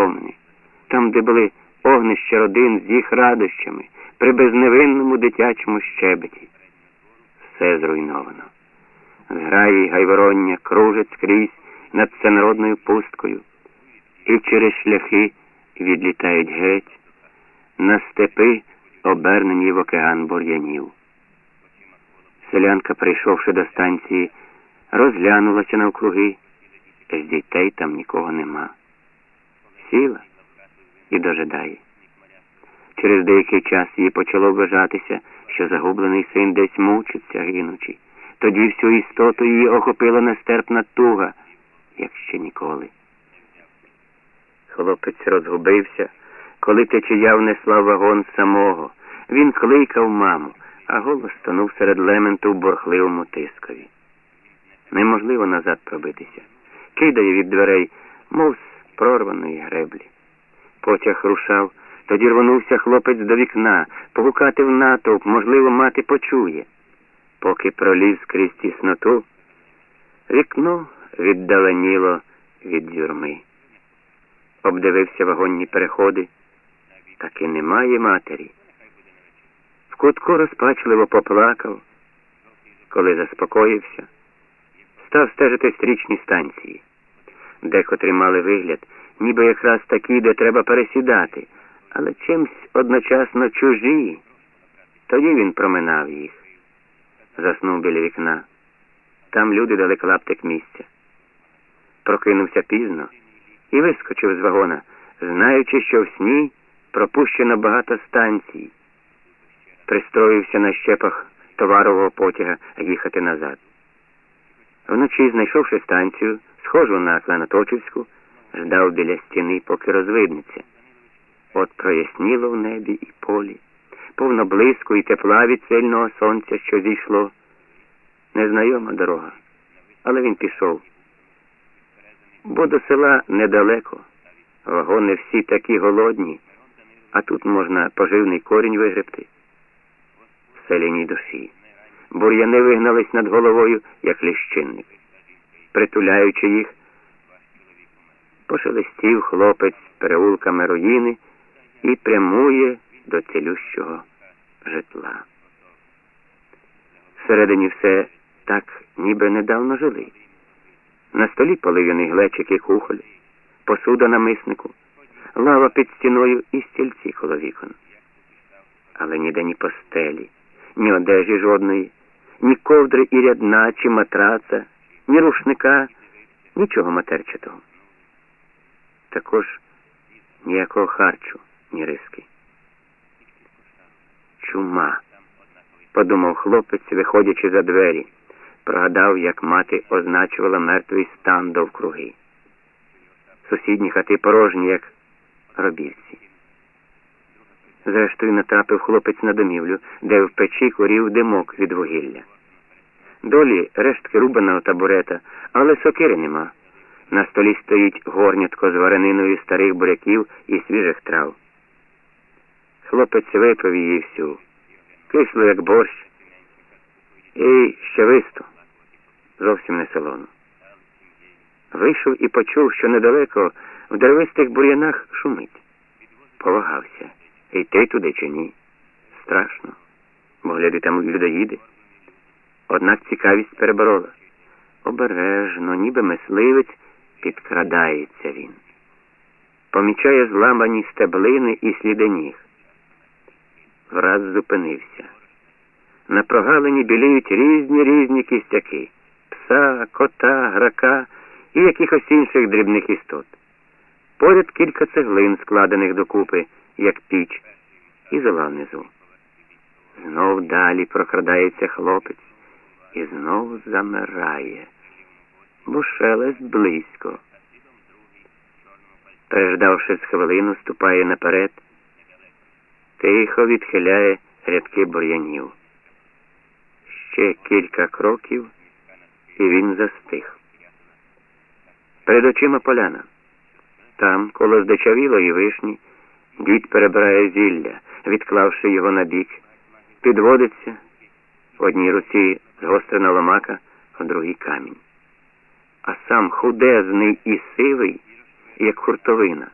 комини, там, де були огнища родин з їх радощами, при безневинному дитячому щебеті. Все зруйновано. Зграї гайвороння кружать скрізь над всенародною пусткою, і через шляхи відлітають геть, на степи, обернені в океан бур'янів. Селянка, прийшовши до станції, розглянулася навкруги. З дітей там нікого нема. Сіла і дожидає. Через деякий час їй почало вважатися, що загублений син десь мучиться, гинучи. Тоді всю істоту її охопила нестерпна туга, як ще ніколи. Хлопець розгубився, коли течія внесла вагон самого. Він кликав маму, а голос тонув серед лементу в борхливому тискові. Неможливо назад пробитися. Кидає від дверей, мов прорваної греблі. Потяг рушав, тоді рвонувся хлопець до вікна, погукати в натовп, можливо, мати почує. Поки проліз крізь тісноту, вікно віддаленіло від юрми. Обдивився вагонні переходи, так і немає матері. В кутку розпачливо поплакав, коли заспокоївся, став стежити стрічні станції. Декотрі мали вигляд, ніби якраз такі, де треба пересідати, але чимсь одночасно чужі. Тоді він проминав їх. Заснув біля вікна. Там люди дали клаптик місця. Прокинувся пізно і вискочив з вагона, знаючи, що в сні пропущено багато станцій. Пристроївся на щепах товарового потяга їхати назад. Вночі, знайшовши станцію, схожу на Кланоточівську, ждав біля стіни, поки розвиднеться. От проясніло в небі і полі, повно блиску і тепла від сильного сонця, що зійшло. Незнайома дорога, але він пішов. Бо до села недалеко, вагони всі такі голодні, а тут можна поживний корінь вигребти. В селяній душі. Бур'яни вигнались над головою, як ліщинник. Притуляючи їх, пошелестів хлопець переулками руїни і прямує до цілющого житла. Всередині все так, ніби недавно жили. На столі полив'яний глечик і кухоль, посуда на миснику, лава під стіною і стільці коло вікон. Але ніде ні постелі, ні одежі жодної, ні ковдри і рядна, чи матраца, ні рушника, нічого матерчатого. Також ніякого харчу, ні риски. Чума, подумав хлопець, виходячи за двері. Прогадав, як мати означувала мертвий стан довкруги. Сусідні хати порожні, як робівці. Зрештою натрапив хлопець на домівлю, де в печі корів димок від вугілля. Долі рештки рубаного табурета, але сокири нема. На столі стоїть горнятко з варениною старих буряків і свіжих трав. Хлопець випив її всю, кисло, як борщ, і ще висту, зовсім не солону. Вийшов і почув, що недалеко в деревистих бур'янах шумить. Повагався, йти туди чи ні. Страшно, бо гляди там людоїди. Однак цікавість переборола. Обережно, ніби мисливець, підкрадається він. Помічає зламані стеблини і сліди ніг. Враз зупинився. На прогалині біліють різні різні кістяки пса, кота, грака і якихось інших дрібних істот. Поряд кілька цеглин, складених докупи, як піч, і зола внизу. Знов далі прокрадається хлопець і знову замирає, бо шелест близько. Переждавши з хвилину, ступає наперед, тихо відхиляє рядки бур'янів. Ще кілька кроків, і він застиг. Перед очима поляна. Там, коло здичавілої вишні, дід перебирає зілля, відклавши його на бік, підводиться в одній руці згострена ломака, в другій камінь. А сам худезний і сивий, як хуртовина.